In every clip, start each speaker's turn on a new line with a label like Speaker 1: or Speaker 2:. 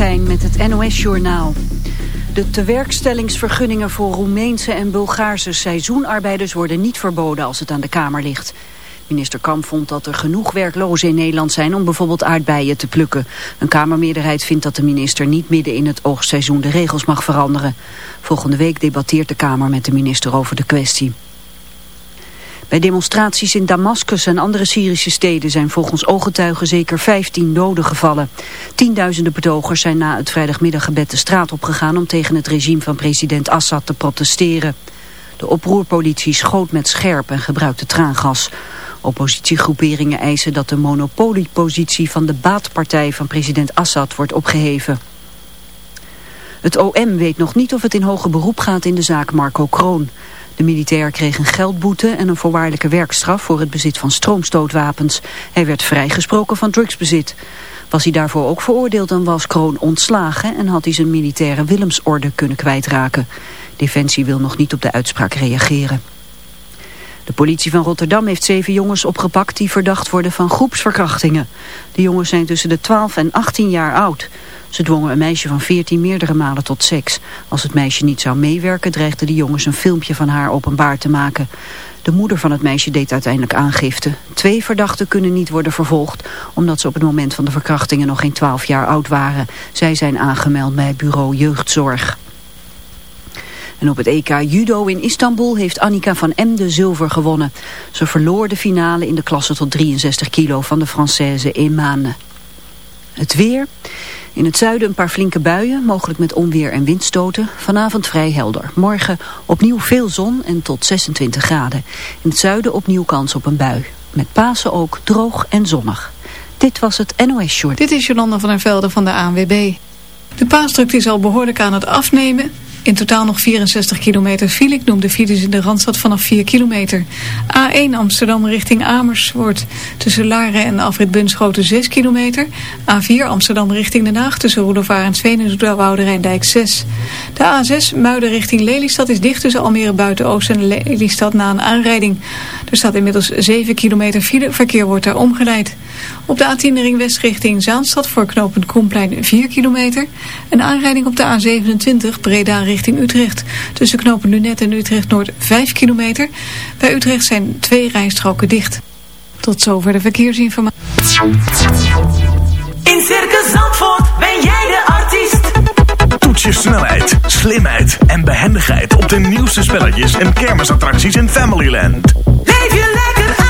Speaker 1: Met het NOS-journaal. De tewerkstellingsvergunningen voor Roemeense en Bulgaarse seizoenarbeiders worden niet verboden als het aan de Kamer ligt. Minister Kamp vond dat er genoeg werklozen in Nederland zijn om bijvoorbeeld aardbeien te plukken. Een Kamermeerderheid vindt dat de minister niet midden in het oogstseizoen de regels mag veranderen. Volgende week debatteert de Kamer met de minister over de kwestie. Bij demonstraties in Damascus en andere Syrische steden zijn volgens ooggetuigen zeker 15 doden gevallen. Tienduizenden betogers zijn na het vrijdagmiddaggebed de straat opgegaan om tegen het regime van president Assad te protesteren. De oproerpolitie schoot met scherp en gebruikte traangas. Oppositiegroeperingen eisen dat de monopoliepositie van de baatpartij van president Assad wordt opgeheven. Het OM weet nog niet of het in hoger beroep gaat in de zaak Marco Kroon. De militair kreeg een geldboete en een voorwaardelijke werkstraf voor het bezit van stroomstootwapens. Hij werd vrijgesproken van drugsbezit. Was hij daarvoor ook veroordeeld dan was Kroon ontslagen en had hij zijn militaire Willemsorde kunnen kwijtraken. Defensie wil nog niet op de uitspraak reageren. De politie van Rotterdam heeft zeven jongens opgepakt die verdacht worden van groepsverkrachtingen. De jongens zijn tussen de 12 en 18 jaar oud. Ze dwongen een meisje van 14 meerdere malen tot seks. Als het meisje niet zou meewerken dreigden de jongens een filmpje van haar openbaar te maken. De moeder van het meisje deed uiteindelijk aangifte. Twee verdachten kunnen niet worden vervolgd omdat ze op het moment van de verkrachtingen nog geen 12 jaar oud waren. Zij zijn aangemeld bij bureau jeugdzorg. En op het EK Judo in Istanbul heeft Annika van Emden zilver gewonnen. Ze verloor de finale in de klasse tot 63 kilo van de Française Emane. Het weer. In het zuiden een paar flinke buien, mogelijk met onweer en windstoten. Vanavond vrij helder. Morgen opnieuw veel zon en tot 26 graden. In het zuiden opnieuw kans op een bui. Met Pasen ook droog en zonnig. Dit was het NOS Short.
Speaker 2: Dit is Jolanda van der Velde van de ANWB. De paasdrukte is al behoorlijk aan het afnemen. In totaal nog 64 kilometer file. Ik noem de files in de Randstad vanaf 4 kilometer. A1 Amsterdam richting Amersfoort. Tussen Laren en Afrit Bunschoten 6 kilometer. A4 Amsterdam richting Den Haag. Tussen Roelofaar en Sveen en Rijndijk 6. De A6 Muiden richting Lelystad is dicht tussen Almere Buiten-Oost en Lelystad na een aanrijding. Er staat inmiddels 7 kilometer file. Verkeer wordt daar omgeleid. Op de A10 ring west richting Zaanstad voor knooppunt Kromplein 4 kilometer. Een aanrijding op de A27 Breda richting Utrecht. Tussen knopen Lunet en Utrecht Noord 5 kilometer. Bij Utrecht zijn twee rijstroken dicht. Tot zover de verkeersinformatie.
Speaker 3: In Circus Zandvoort ben jij de artiest.
Speaker 4: Toets je snelheid, slimheid en behendigheid op de nieuwste spelletjes en kermisattracties in Familyland.
Speaker 3: Leef je lekker uit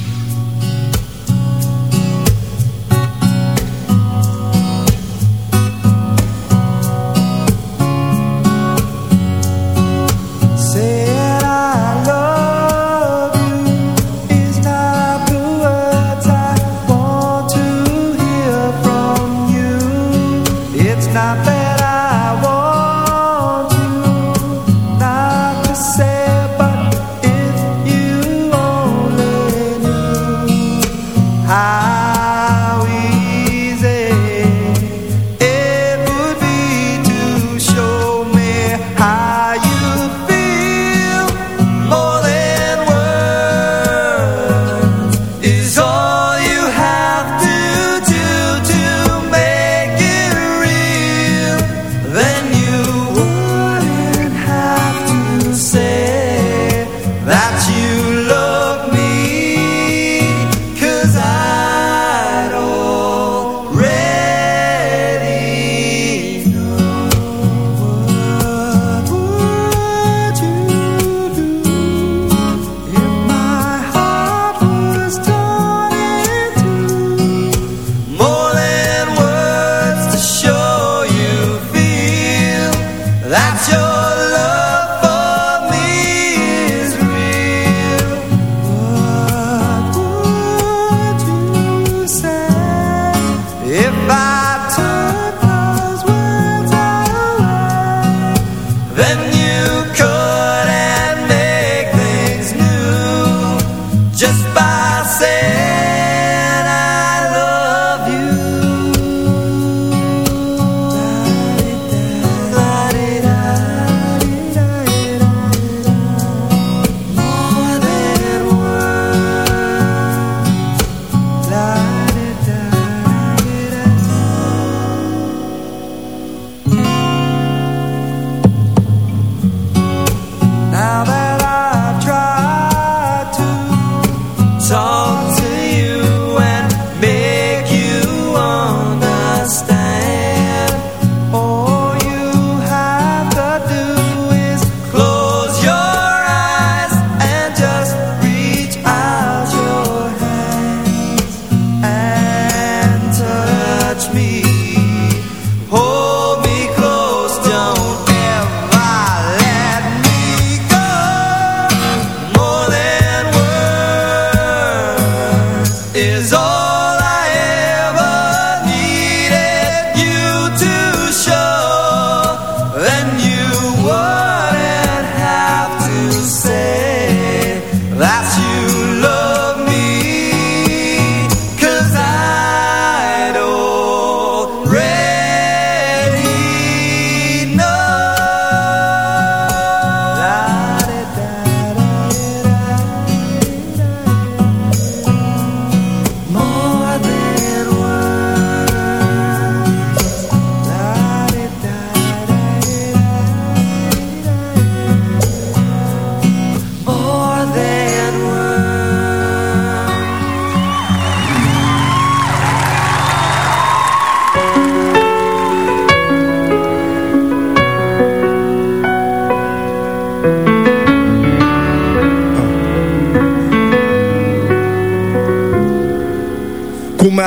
Speaker 5: red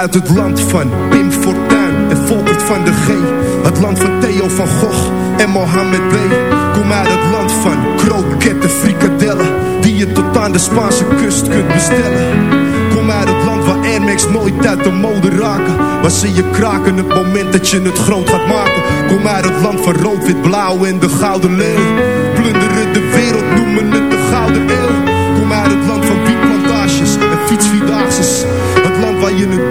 Speaker 5: uit het land van Pim Fortuyn en Volkert van de G. Het land van Theo van Gogh en Mohammed B. Kom uit het land van kroketten, frikadellen. Die je tot aan de Spaanse kust kunt bestellen. Kom uit het land waar Air Max nooit uit de mode raken. Waar ze je kraken het moment dat je het groot gaat maken. Kom uit het land van rood, wit, blauw en de gouden leeuw. Plunderen de wereld, noemen het de gouden eeuw. Kom uit het land van wietplantages en fietsvierdaagses. Het land waar je een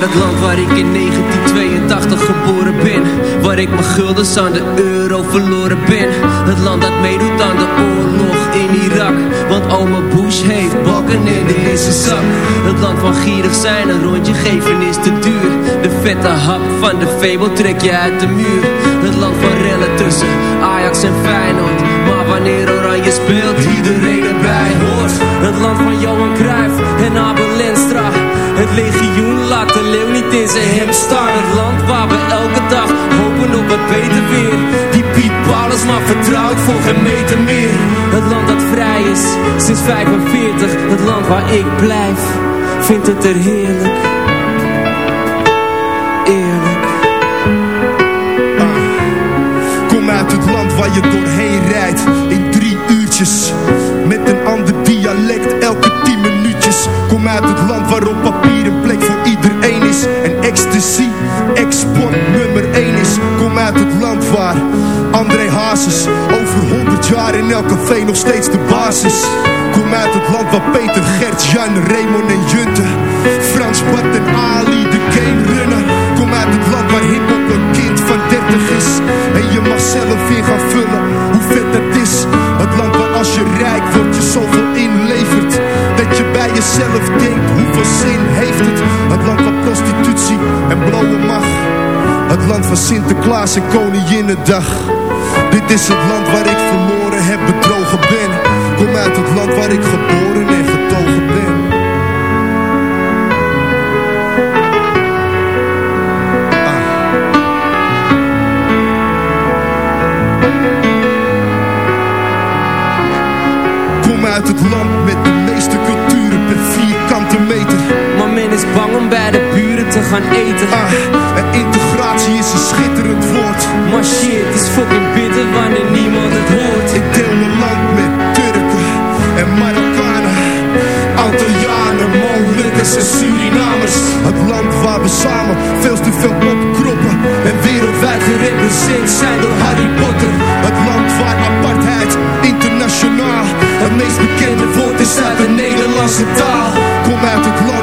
Speaker 6: Het land waar ik in 1982 geboren ben. Waar ik mijn guldens aan de euro verloren ben. Het land dat meedoet aan de oorlog in Irak. Want oma Bush heeft bakken in de eerste zak. Het land van gierig zijn, een rondje geven is te duur. De vette hap van de Febo trek je uit de muur. Het land van rellen zijn hem Het land waar we elke dag hopen op wat beter weer. Die Piet Paulus maar vertrouwt voor geen meter meer. Het land dat vrij is sinds 45 Het land waar ik blijf, vindt het er heerlijk. Eerlijk.
Speaker 5: Kom uit het land waar je doorheen rijdt in drie uurtjes. Met een ander dialect elke tien minuutjes. Kom uit het land Ecstasy, export nummer 1 is. Kom uit het land waar André Hazes over 100 jaar in elk café nog steeds de basis. Kom uit het land waar Peter, Gert, Jan, Raymond en Junte. Frans, Bart en Ali de game runnen. Kom uit het land waar hiphop een kind van 30 is. En je mag zelf weer gaan vullen hoe vet dat is. Het land waar als je rijk wordt je zoveel jezelf denkt hoeveel zin heeft het. Het land van prostitutie en blauwe macht. Het land van Sinterklaas en Koninginnedag. Dit is het land waar ik verloren heb, bedrogen ben. Kom uit het land waar ik geboren en getogen ben.
Speaker 6: Gaan eten
Speaker 5: Ah, en integratie is een schitterend woord.
Speaker 6: Maar shit, is fucking bitter wanneer niemand het hoort
Speaker 5: Ik deel mijn land met Turken en Marokkanen. Antillianen, Molukkers en Surinamers. Het land waar we samen veel te veel opkroppen. En wereldwijd gerepresenteerd zijn door Harry Potter. Het land waar apartheid internationaal het meest bekende woord is uit de Nederlandse taal. Kom uit het land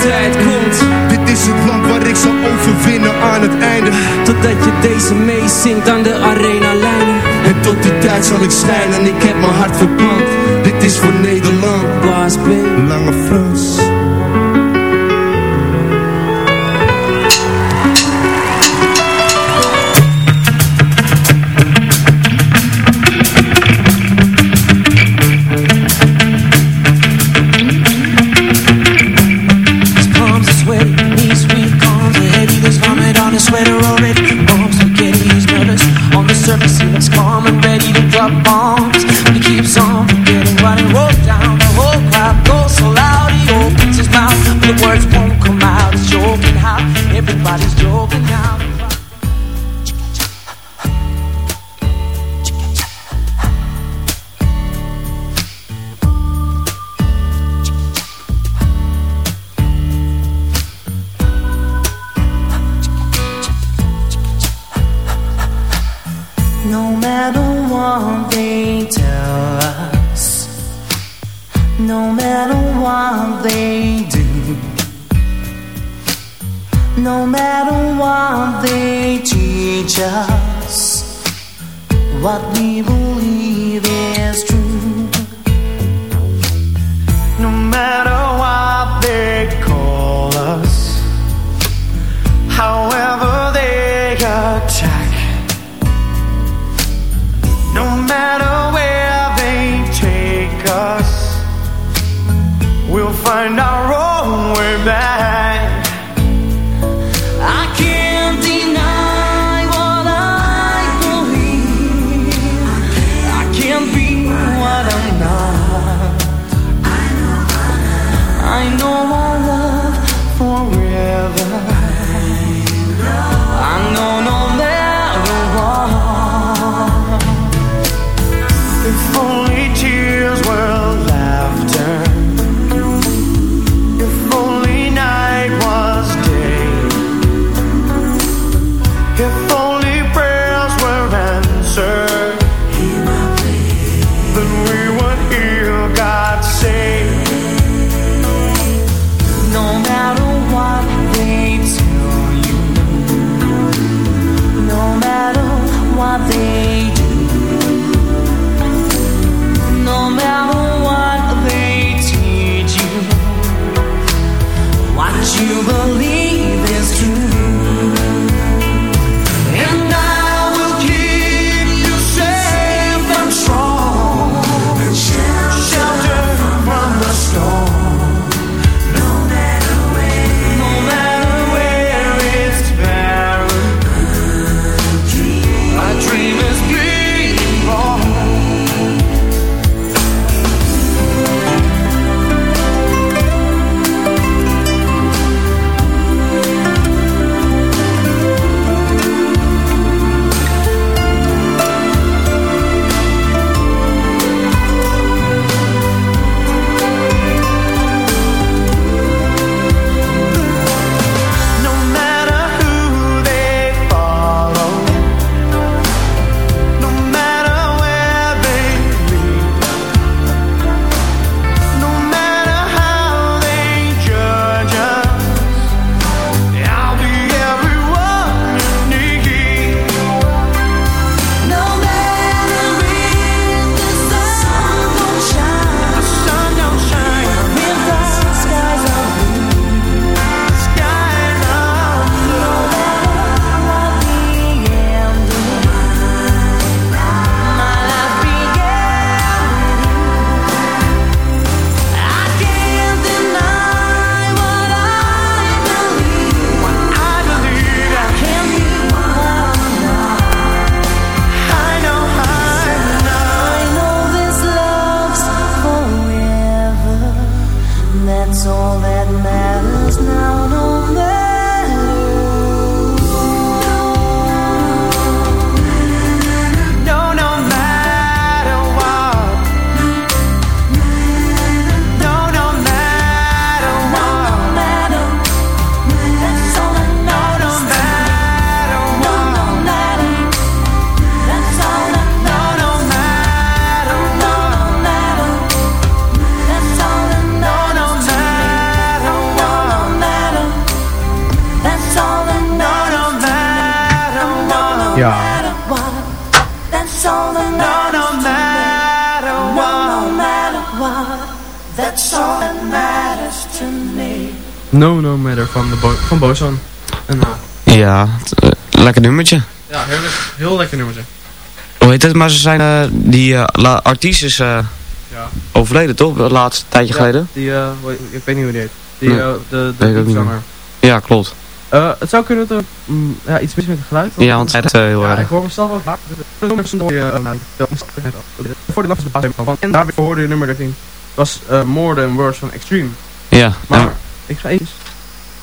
Speaker 6: tijd komt
Speaker 5: Dit is het land waar ik zal overwinnen aan het einde.
Speaker 6: Totdat je deze meezingt aan de arena lijnen
Speaker 5: En tot die tijd zal ik schijnen, ik heb mijn hart verpand. Dit is voor Nederland.
Speaker 6: Baas B
Speaker 5: Lange Frans.
Speaker 7: and on.
Speaker 8: van En, uh,
Speaker 9: ja, eh, lekker nummertje.
Speaker 8: Ja, heel, heel lekker nummertje.
Speaker 9: Hoe heet het? Maar ze zijn, eh, die artiest is
Speaker 8: ja.
Speaker 9: overleden toch? Het laatste tijdje geleden.
Speaker 8: Die, ik weet niet hoe die heet. Die,
Speaker 9: nee,
Speaker 8: de, de,
Speaker 9: de Ja, klopt.
Speaker 8: het zou kunnen dat er mm, ja, iets mis met het geluid.
Speaker 9: Ja, want het is heel erg.
Speaker 8: ik hoor mezelf ook vaak. Voor de laatste is de van. En daar hoorde je nummer 13. was More Than Words van Extreme.
Speaker 9: Ja.
Speaker 8: Maar, ik ga eens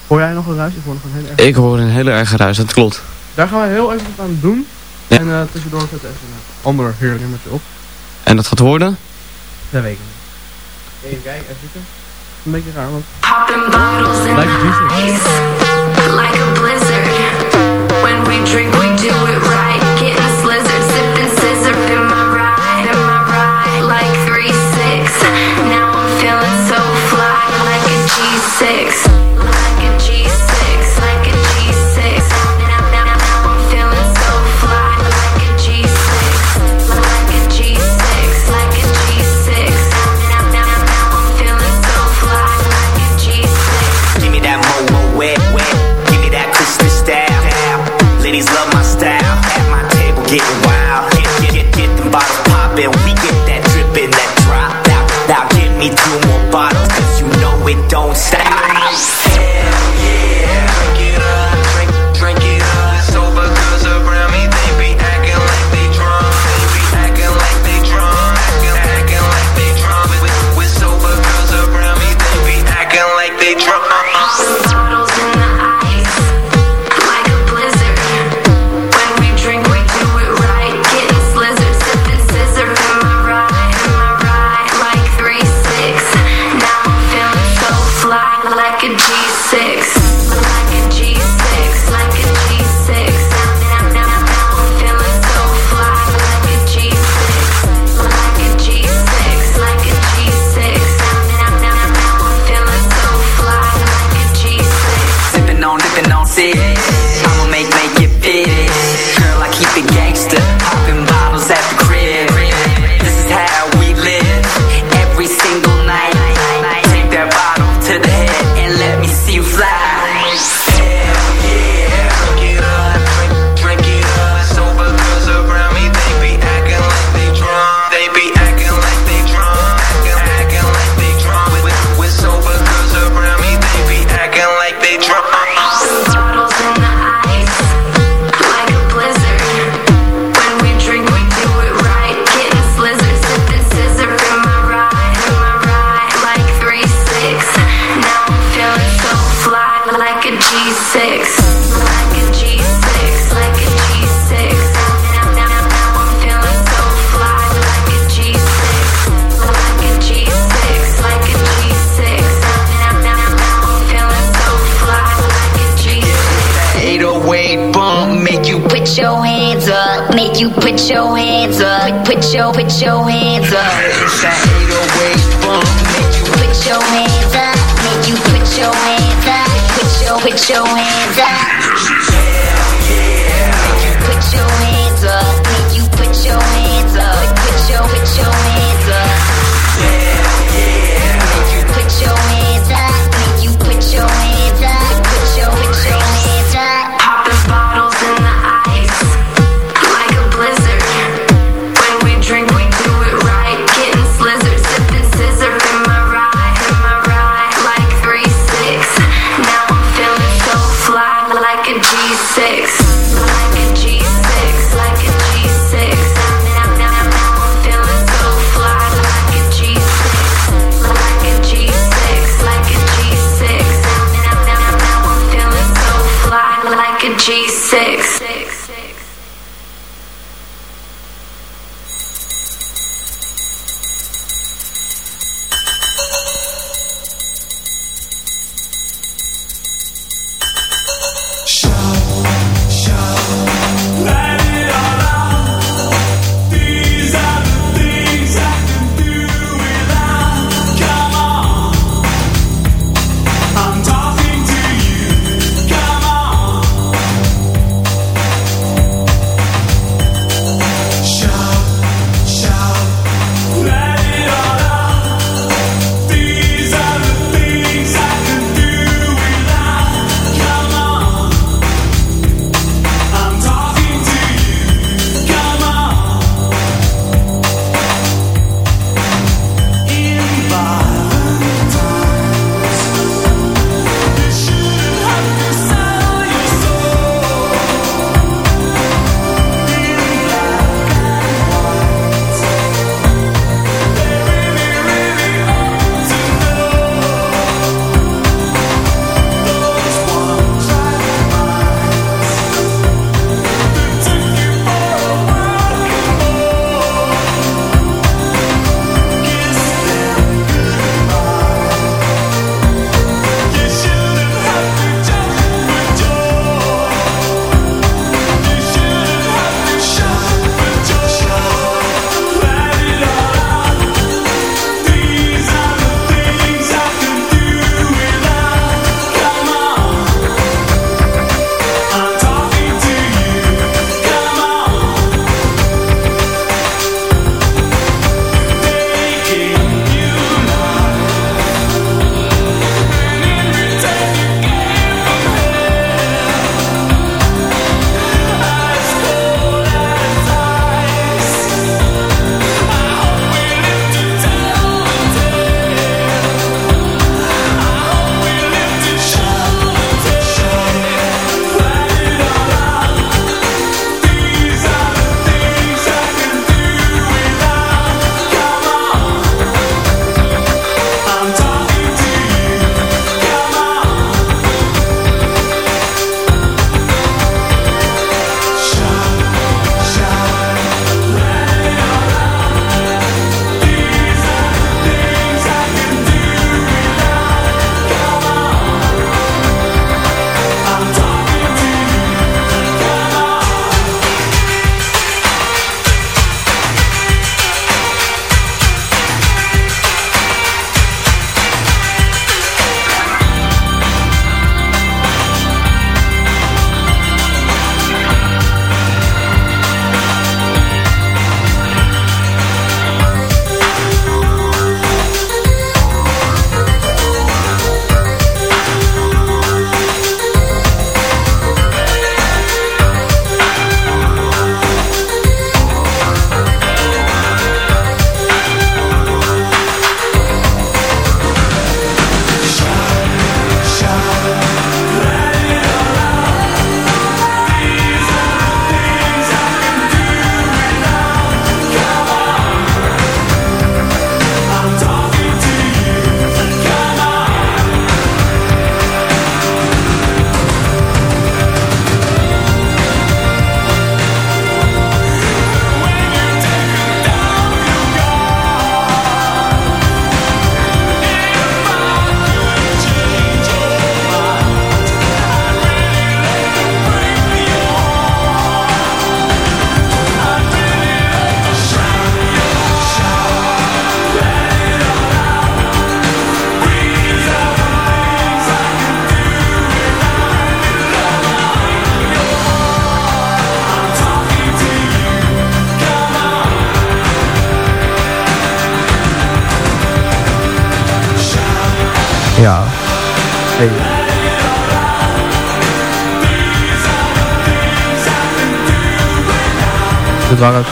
Speaker 8: Hoor jij nog een ruis? Ik hoor nog een hele erg
Speaker 9: Ik hoor een hele erg ruis, dat klopt.
Speaker 8: Daar gaan we heel even wat aan doen.
Speaker 9: Ja.
Speaker 8: En uh, tussendoor zetten even een ander heerlijk nummertje op.
Speaker 9: En dat gaat worden?
Speaker 8: Dat weet ik niet. Even kijken, even zitten. Een beetje raar, want...
Speaker 3: Like
Speaker 10: bottles
Speaker 3: blizzard. Like a blizzard. When we drink, we do it right.
Speaker 8: don't stop.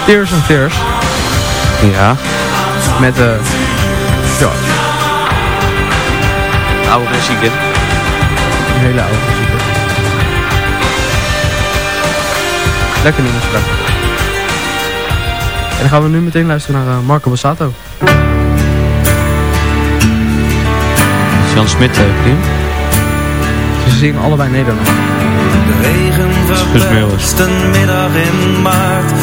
Speaker 8: Tears and Tears.
Speaker 9: Ja.
Speaker 8: Met de... George.
Speaker 9: Oude muziek, hè?
Speaker 8: Een hele oude muziek. hè. Lekker nummer straks. En dan gaan we nu meteen luisteren naar eh, Marco Bassato.
Speaker 9: Jan Smit, uh,
Speaker 8: Ze zingen allebei Nederlands.
Speaker 11: De regen verpest een middag in maart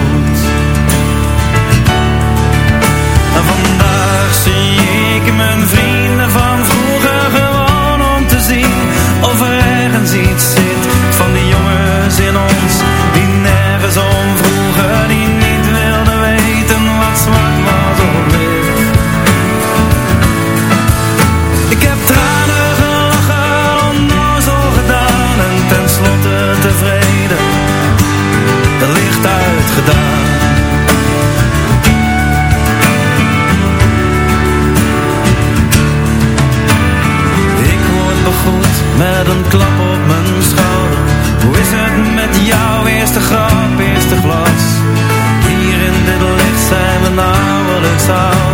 Speaker 11: iets zit van die jongens in ons die nergens om vroegen, die niet wilden weten wat zwart was of wit. Ik heb tranen gelachen, onnozel gedaan en tenslotte tevreden, het licht uitgedaan. Ik word begroet met een klap met jou, eerste grap, eerste glas. Hier in dit licht zijn we nauwelijks ouder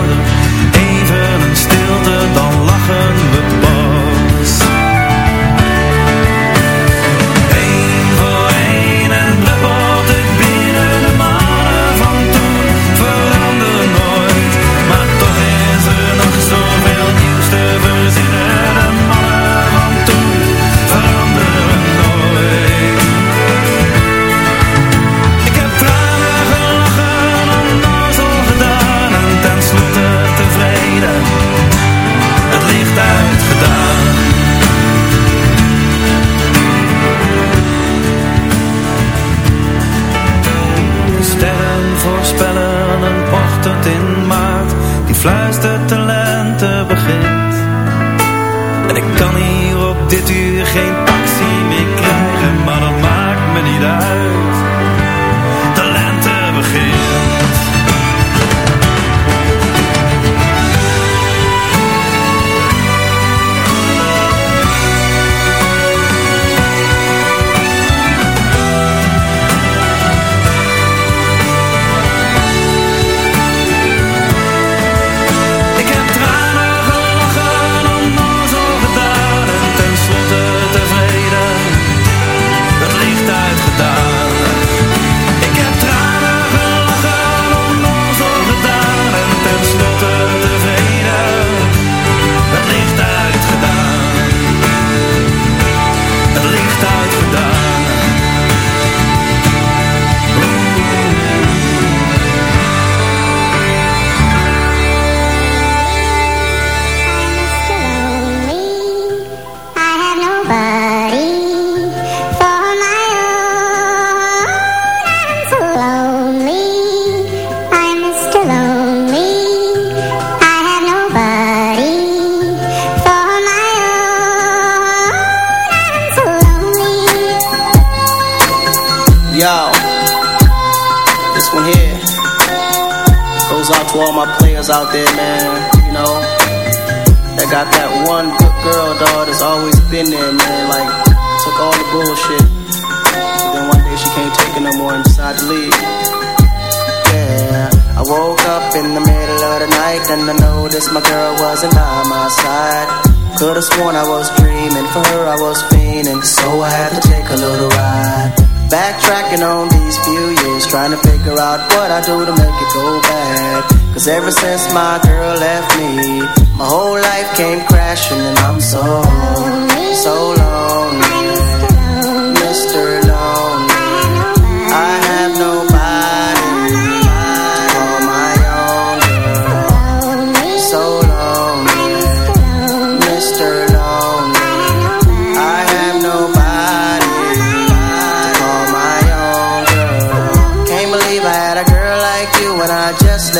Speaker 12: Could've sworn I was dreaming, for her I was fiending, so I had to take a little ride. Backtracking on these few years, trying to figure out what I do to make it go bad. Cause ever since my girl left me, my whole life came crashing and I'm so, so lonely.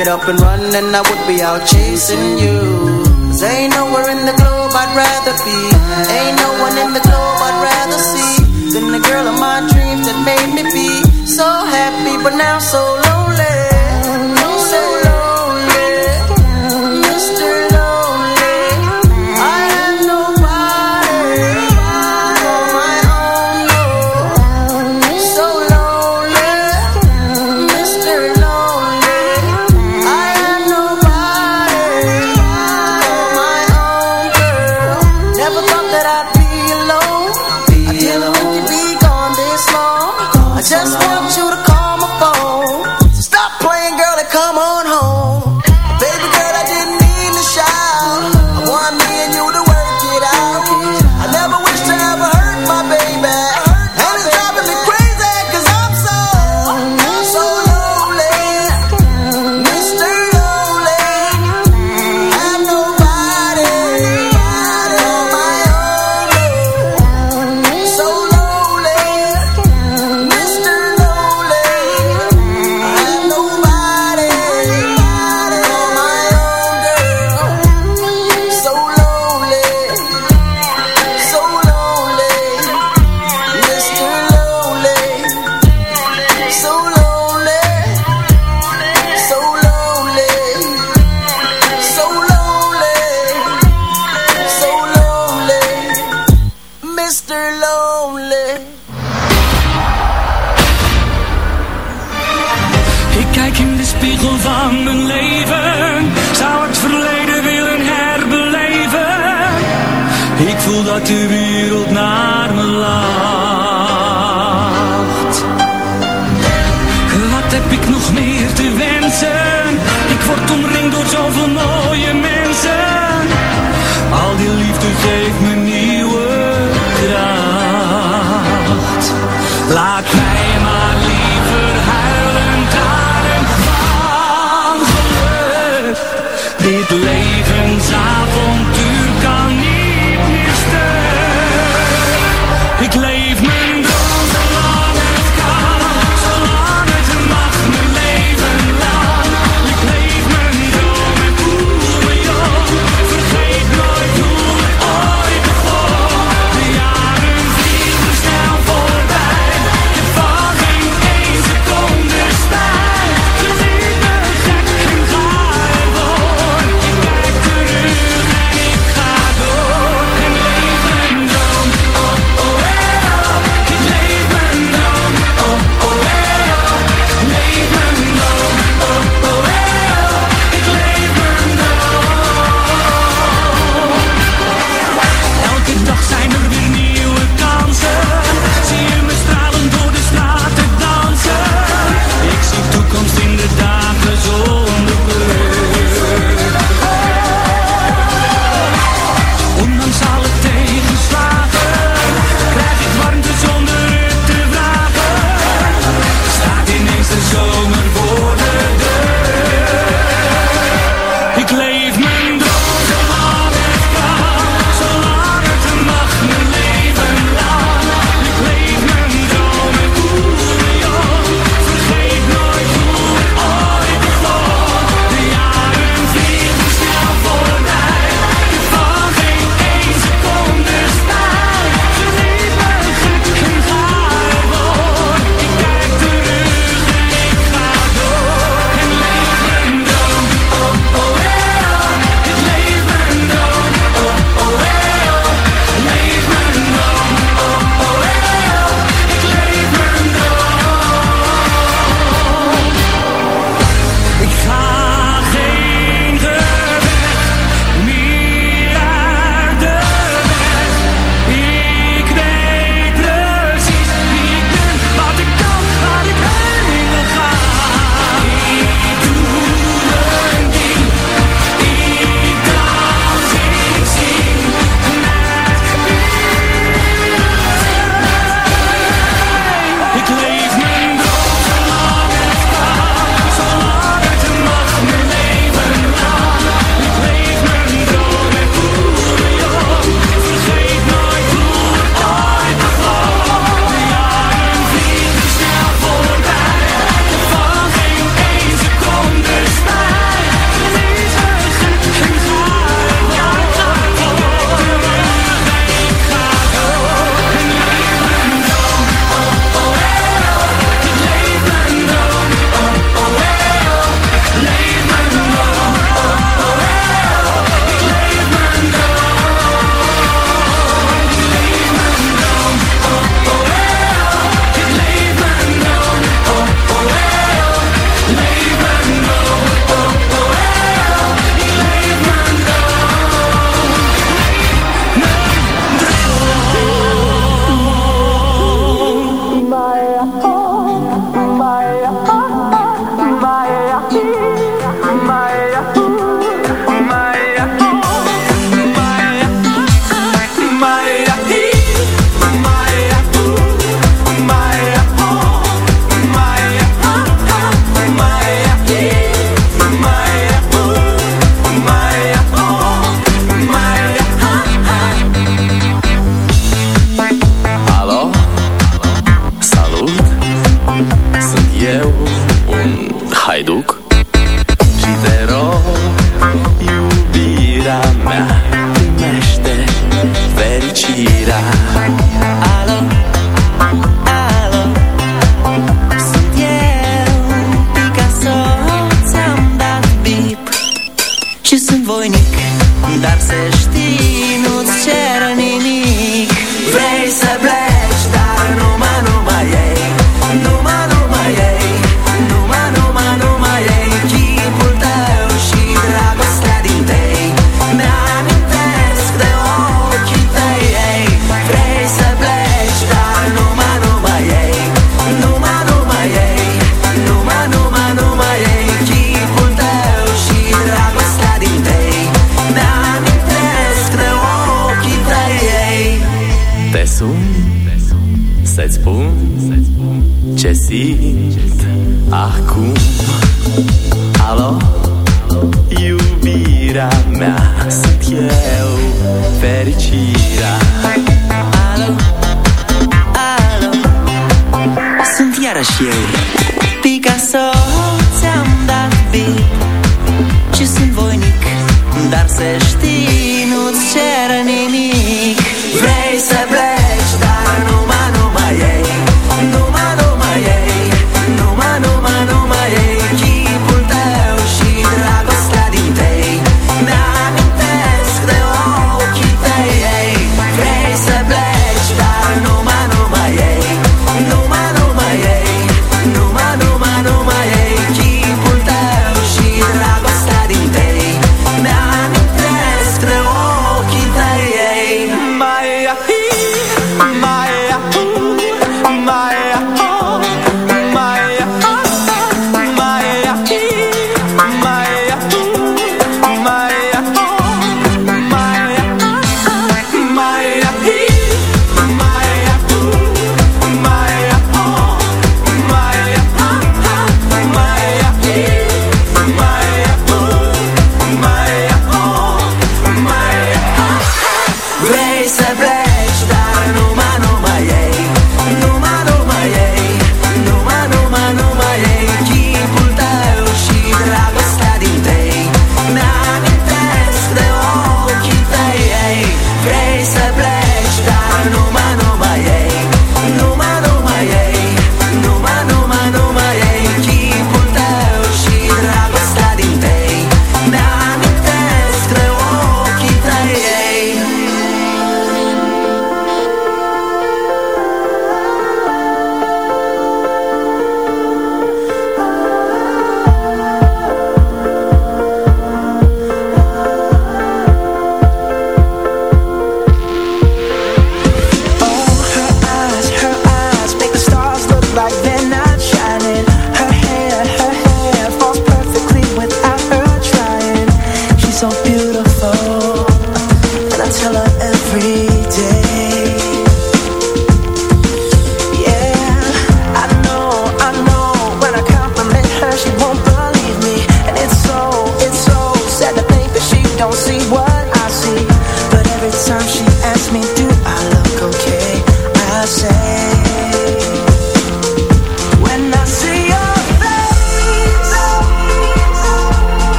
Speaker 12: Get up and run And I would be out chasing you. Cause ain't nowhere in the globe I'd rather be. Ain't no one in the globe I'd rather see Than the girl of my dreams that made me be. So happy but now so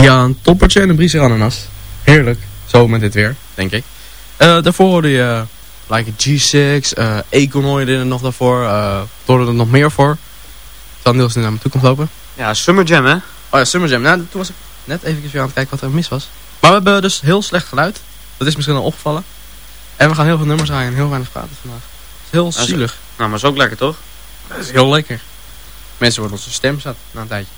Speaker 6: Ja, een
Speaker 8: toppertje en een briesje ananas. Heerlijk. Zo met dit weer, denk ik. Eh, daarvoor hoorde je eh, like G6, uh, eh, Econ hoorde er nog daarvoor. Uh, hoorde er nog meer voor. Dan Niels nu naar me toe komt lopen.
Speaker 9: Ja, Summer Jam hè?
Speaker 8: Oh ja, Summer Jam. Nou, toen was ik net even weer aan het kijken wat er mis was. Maar we hebben dus heel slecht geluid. Dat is misschien al opgevallen. En we gaan heel veel nummers draaien en heel weinig praten vandaag. Is heel zielig.
Speaker 9: Nou, maar is ook lekker toch?
Speaker 8: Dat is heel lekker. Mensen worden onze stem zat na een tijdje.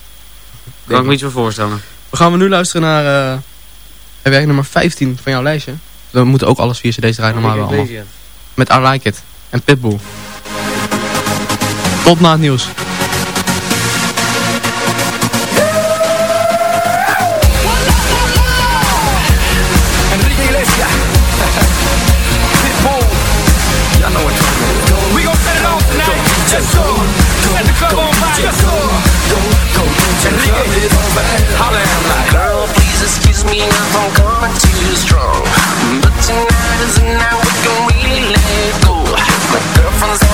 Speaker 9: Kan ik me iets voor voorstellen.
Speaker 8: We gaan we nu luisteren naar eh, uh, werk nummer 15 van jouw lijstje. We moeten ook alles via cd's draaien normaal wel Met I Like It en Pitbull. Tot na het nieuws.
Speaker 13: happens and now we
Speaker 7: can really let go. My girlfriend's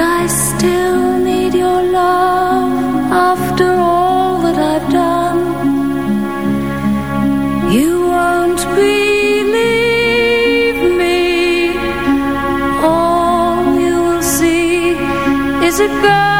Speaker 7: I still need your love after all that I've done. You won't believe me. All you will see is a girl.